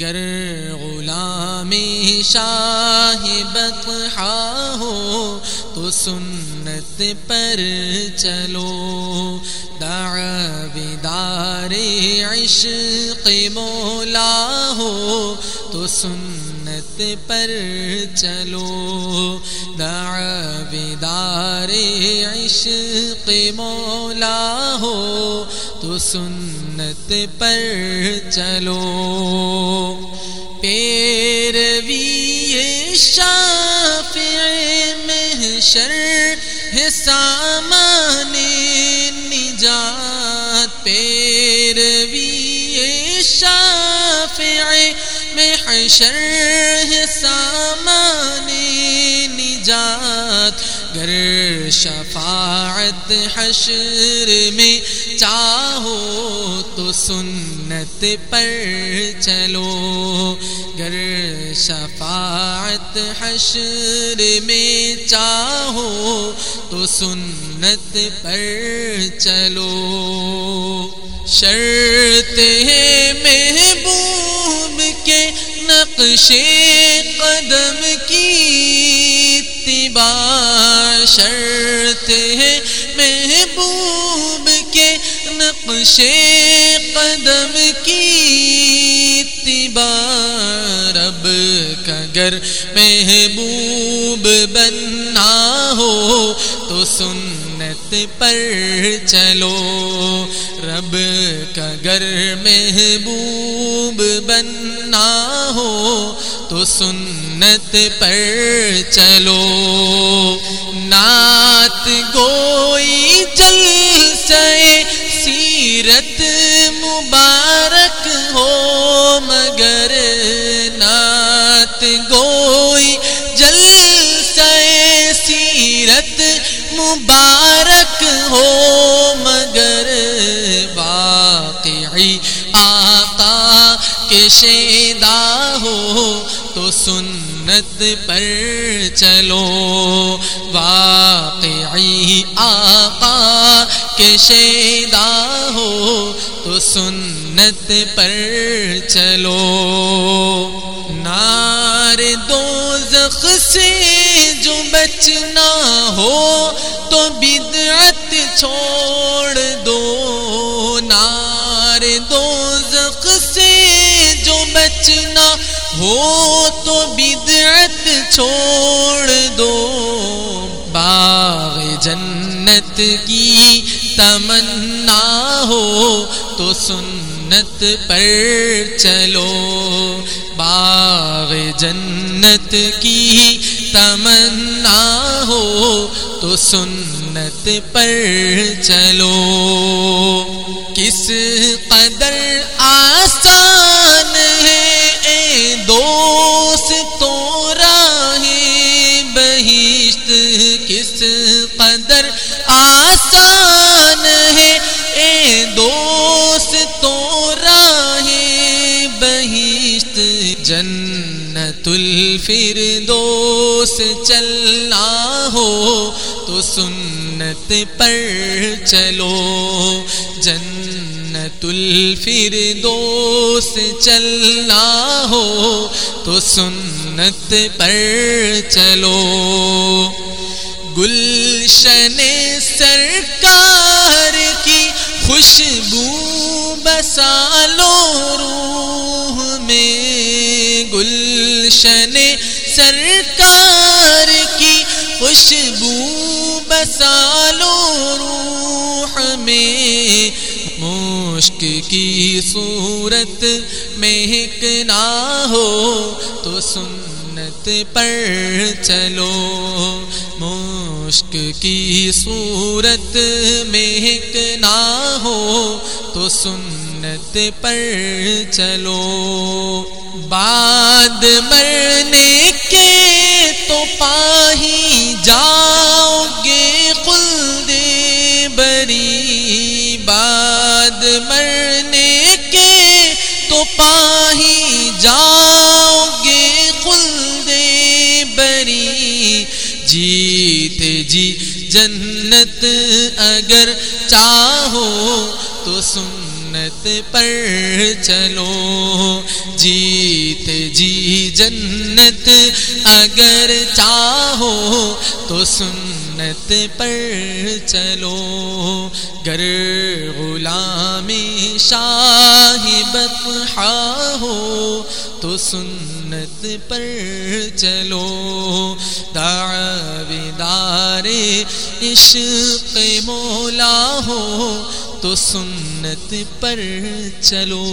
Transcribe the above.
گر غلامی شاہ بطحا ہو تو سنت پر چلو۔ دار عشق مولا ہو، تو سنت پر چلو۔ دار عشق مولا ہو، تو سنت پر چلو۔ پیروی شافع محشر ہے سامان نجات پیروی شافع محشر ہے سامان نجات گر شفاعت حشر میں چاہو سنت پر چلو۔ گر شفاعت حشر میں چاہو تو سنت پر چلو۔ شرط ہے محبوب کے نقش قدم کی اتباع۔ شرط ہے محبوب نقش قدم کی اتباع رب کا گر محبوب بننا ہو تو سنت پر چلو۔ رب کا گر محبوب بننا ہو تو سنت پر چلو۔ نعت گوئی مبارک ہو، مگر باقی آقا کے شیدا ہو تو سنت پر چلو۔ واقعی آقا کے شیدا ہو تو سنت پر چلو۔ نار دو زخ سے جو بچنا ہو تو بدعت چھوڑ دو نار دو۔ زخ سے جو بچنا ہو تو بدعت چھوڑ دو۔ باغ جنت کی تمنا ہو تو سن سنت پر چلو۔ باغ جنت کی تمنا ہو تو سنت پر چلو۔ کس قدر آسان الفردوس چلنا ہو تو سنت پر چلو۔ جنت الفردوس چلنا ہو تو سنت پر چلو۔ گلشن سرکار کی خوشبو بسالو روح میں۔ گلشن سرکار کی خوشبو بسالو روح میں مشک کی صورت مہکنا ہو تو سنت پر چلو۔ مشک کی صورت مہکنا ہو تو سنت پر چلو۔ بعد مرنے کے تو پاہی جاؤ گے خلد بری بعد مرنے کے تو پاہی جاؤ گے خلد بری جیتے جی جنت اگر چاہو تو سنت سنت پر چلو۔ جیت جی جنت، اگر چاہو تو سنت پر چلو۔ گر غلام شاہی بطحا ہو تو سنت پر چلو۔ دار عشق مولا ہو تو سنت پر چلو۔